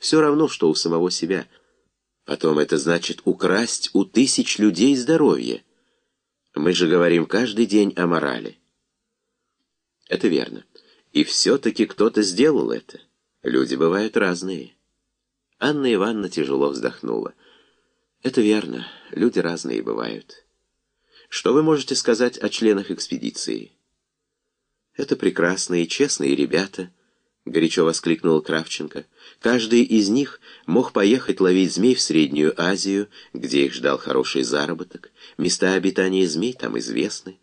Все равно, что у самого себя. Потом это значит украсть у тысяч людей здоровье. Мы же говорим каждый день о морали. Это верно. И все-таки кто-то сделал это. Люди бывают разные. Анна Ивановна тяжело вздохнула. Это верно. Люди разные бывают. Что вы можете сказать о членах экспедиции? Это прекрасные честные ребята, горячо воскликнул Кравченко. Каждый из них мог поехать ловить змей в Среднюю Азию, где их ждал хороший заработок. Места обитания змей там известны.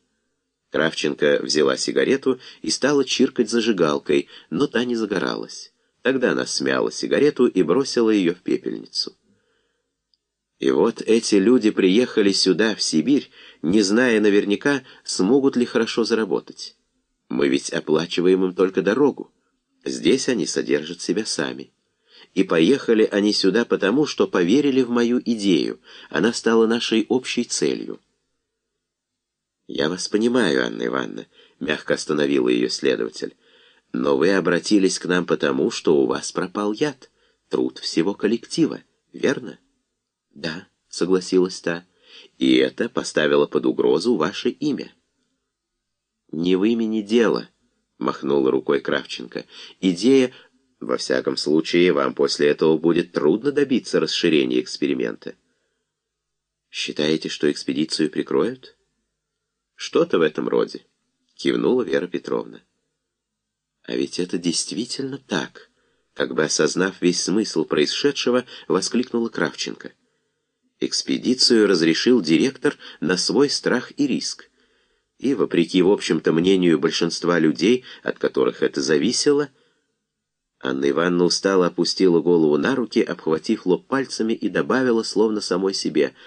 Кравченко взяла сигарету и стала чиркать зажигалкой, но та не загоралась. Тогда она смяла сигарету и бросила ее в пепельницу. И вот эти люди приехали сюда, в Сибирь, не зная наверняка, смогут ли хорошо заработать. Мы ведь оплачиваем им только дорогу. Здесь они содержат себя сами. И поехали они сюда потому, что поверили в мою идею. Она стала нашей общей целью. «Я вас понимаю, Анна Ивановна», — мягко остановила ее следователь. «Но вы обратились к нам потому, что у вас пропал яд, труд всего коллектива, верно?» «Да», — согласилась та, — «и это поставило под угрозу ваше имя». «Не в имени дело», — махнула рукой Кравченко. «Идея...» «Во всяком случае, вам после этого будет трудно добиться расширения эксперимента». «Считаете, что экспедицию прикроют?» «Что-то в этом роде», — кивнула Вера Петровна. «А ведь это действительно так», — как бы осознав весь смысл происшедшего, воскликнула Кравченко. Экспедицию разрешил директор на свой страх и риск. И, вопреки, в общем-то, мнению большинства людей, от которых это зависело, Анна Ивановна устало опустила голову на руки, обхватив лоб пальцами и добавила, словно самой себе —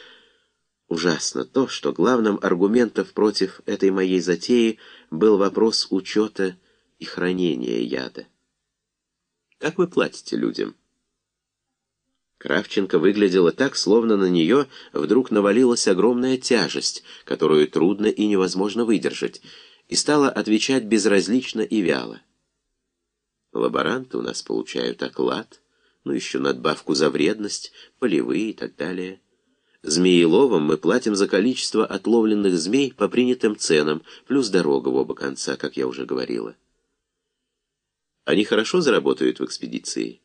Ужасно то, что главным аргументом против этой моей затеи был вопрос учета и хранения яда. Как вы платите людям? Кравченко выглядела так, словно на нее вдруг навалилась огромная тяжесть, которую трудно и невозможно выдержать, и стала отвечать безразлично и вяло. Лаборанты у нас получают оклад, ну еще надбавку за вредность, полевые и так далее. Змееловам мы платим за количество отловленных змей по принятым ценам, плюс дорога в оба конца, как я уже говорила. Они хорошо заработают в экспедиции?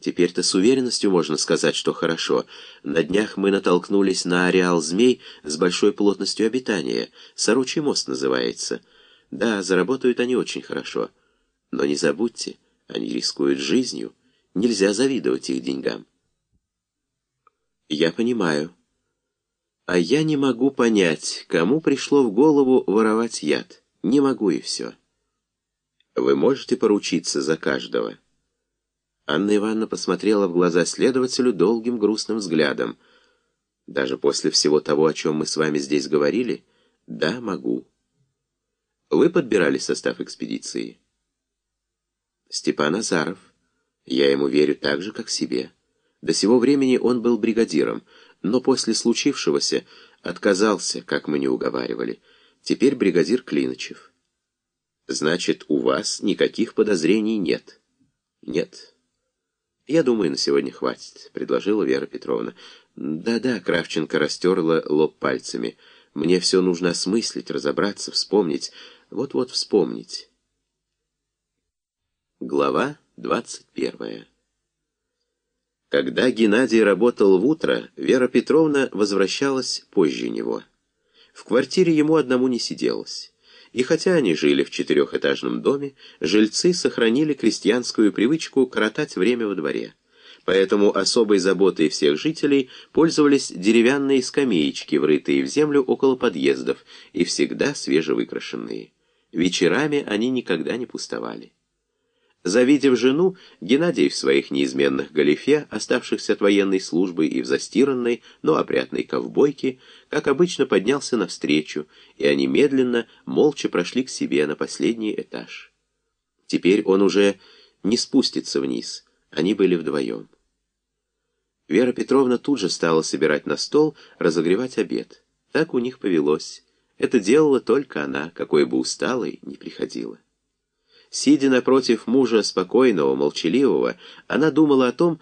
Теперь-то с уверенностью можно сказать, что хорошо. На днях мы натолкнулись на ареал змей с большой плотностью обитания. Сорочий мост называется. Да, заработают они очень хорошо. Но не забудьте, они рискуют жизнью. Нельзя завидовать их деньгам. Я понимаю. А я не могу понять, кому пришло в голову воровать яд. Не могу и все. Вы можете поручиться за каждого. Анна Ивановна посмотрела в глаза следователю долгим грустным взглядом. Даже после всего того, о чем мы с вами здесь говорили? Да, могу. Вы подбирали состав экспедиции? Степан Азаров. Я ему верю так же, как себе. До сего времени он был бригадиром, но после случившегося отказался, как мы не уговаривали. Теперь бригадир Клиночев. Значит, у вас никаких подозрений нет? Нет. Я думаю, на сегодня хватит, предложила Вера Петровна. Да-да, Кравченко растерла лоб пальцами. Мне все нужно осмыслить, разобраться, вспомнить. Вот-вот вспомнить. Глава двадцать первая когда Геннадий работал в утро, Вера Петровна возвращалась позже него. В квартире ему одному не сиделось. И хотя они жили в четырехэтажном доме, жильцы сохранили крестьянскую привычку коротать время во дворе. Поэтому особой заботой всех жителей пользовались деревянные скамеечки, врытые в землю около подъездов и всегда свежевыкрашенные. Вечерами они никогда не пустовали. Завидев жену, Геннадий в своих неизменных галифе, оставшихся от военной службы и в застиранной, но опрятной ковбойке, как обычно поднялся навстречу, и они медленно, молча прошли к себе на последний этаж. Теперь он уже не спустится вниз, они были вдвоем. Вера Петровна тут же стала собирать на стол, разогревать обед. Так у них повелось. Это делала только она, какой бы усталой не приходила. Сидя напротив мужа, спокойного, молчаливого, она думала о том,